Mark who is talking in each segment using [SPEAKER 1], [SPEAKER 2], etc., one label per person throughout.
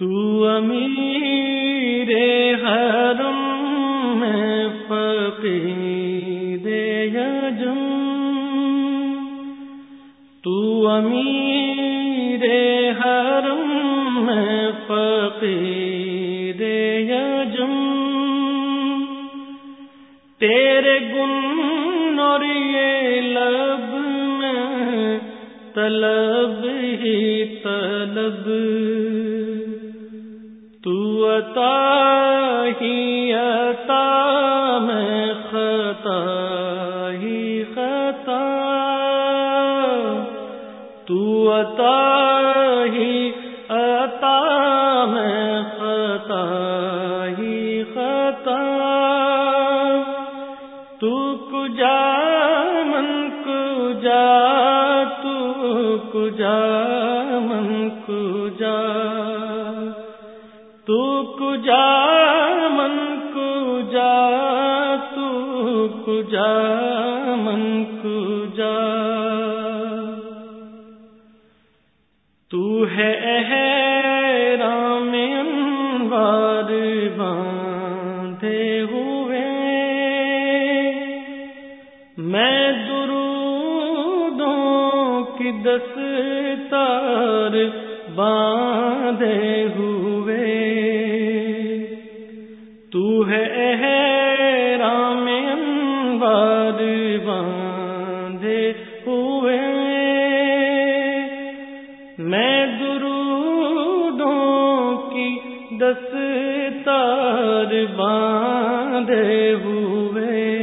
[SPEAKER 1] تو امیر حرم میں فقیر یجم۔ تو امیر حرم میں فقیر یجم۔ تیرے گن اور یہ لب میں طلب ہی طلب۔ تو عطا ہی عطا میں خطا ہی خطا تو عطا ہی عطا میں خطا ہی خطا تو کجا من کجا تو کجا من تو کجا من کجا تو ہے رام انوار باندھے ہوئے میں درودوں کی دستار باندھے ہوئے باندھے ہوئے۔ میں درودوں کی دستار باندھے ہوئے۔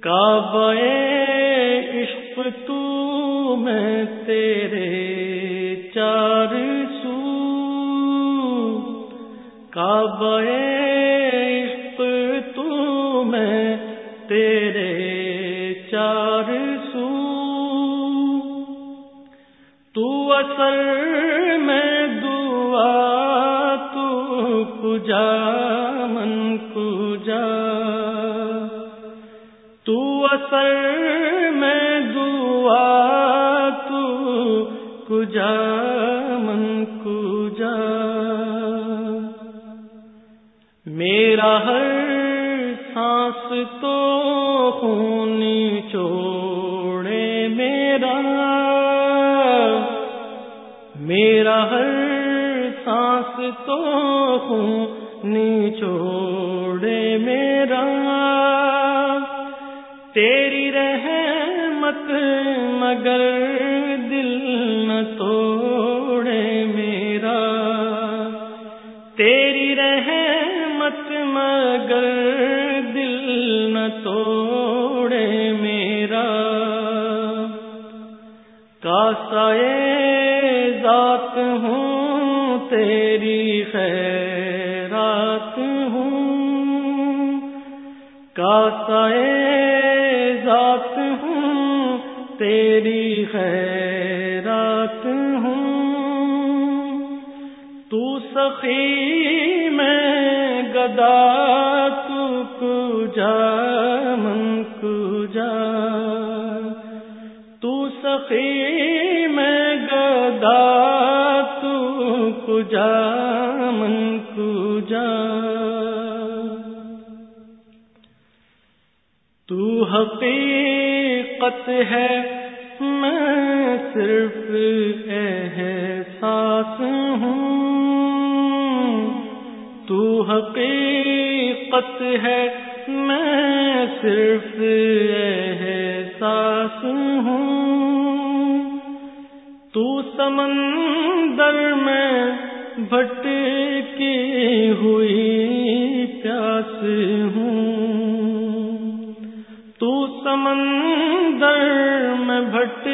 [SPEAKER 1] کعبہ عشق تو میں تیرے چار سو۔ کعبہ سر میں دعا تو پوجا من پوجا۔ تو اثر میرا ہر سانس تو خون نیچو تیری خیرات ہوں، کاسائے ذات ہوں، تیری خیرات ہوں۔ تو سخی میں گدا تو کجا من کجا تو سخی کجا من کجا تو حقیقت ہے، میں صرف احساس ہوں۔ تو حقیقت ہے، میں صرف احساس ہوں۔ تو سمندر میں بھٹ کی ہوئی پیاس ہوں۔ تو سمندر میں بھٹ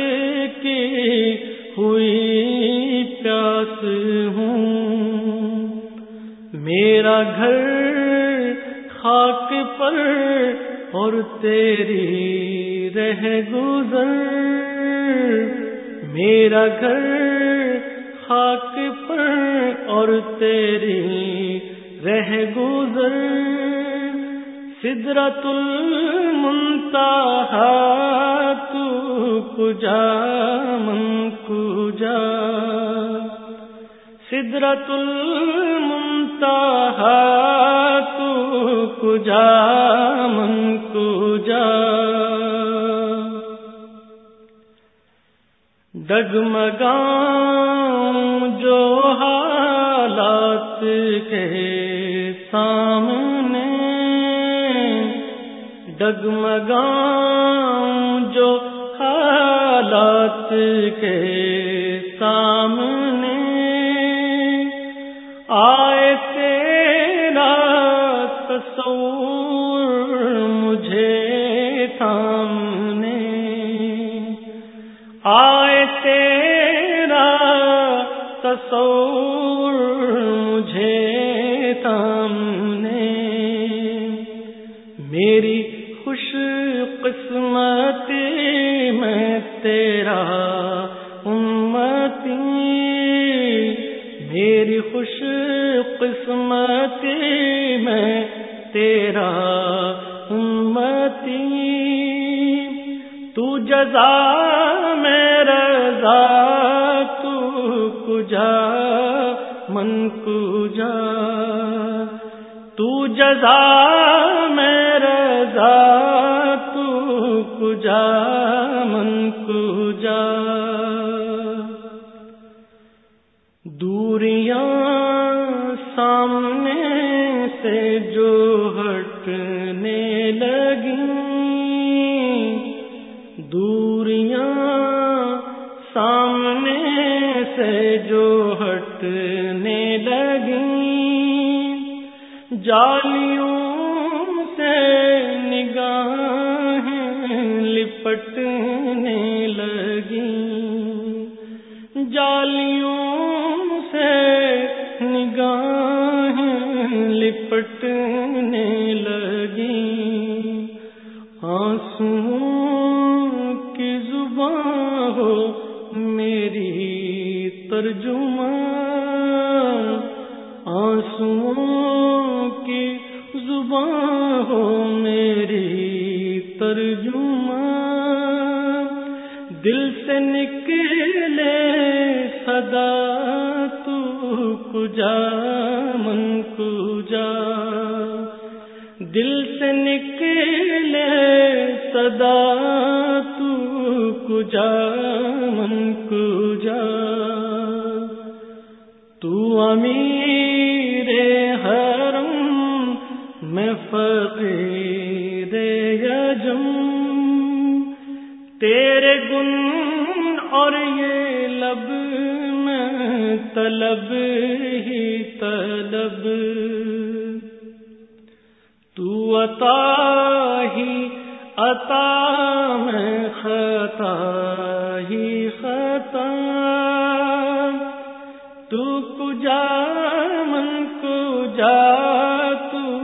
[SPEAKER 1] کی ہوئی پیاس ہوں۔ میرا گھر خاک پر اور تیری رہ گزر۔ میرا گھر خاک پر اور تیری رہ گزر۔ سدرت المنتہا، تو کجا، من کجا۔ سدرت المنتا تو کجا، من کجا۔ ڈگمگا جو حالات کے سامنے ڈگمگا جو حالات کے سامنے آ تصور مجھے سامنے۔ میری خوش قسمتی میں تیرا امتی۔ میری خوش قسمتی میں تیرا امتی۔ تو جزا کجا من کجا؟ تو جزا، میں رضا، تو کجا، من کجا؟ دوریاں سامنے سے جو ہٹنے جالیوں سے نگاہیں لپٹنے لگی۔ جالیوں سے نگاہ ترجمہ دل سے نکلے صدا تو کجا من کجا دل سے نکلے صدا تو کجا من کجا تیرے گن اور یہ لب میں طلب ہی طلب۔ تو عطا ہی، عطا میں خطا ہی خطا۔ تو کجا، من کجا، تو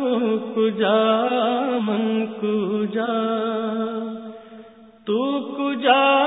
[SPEAKER 1] کجا۔ جا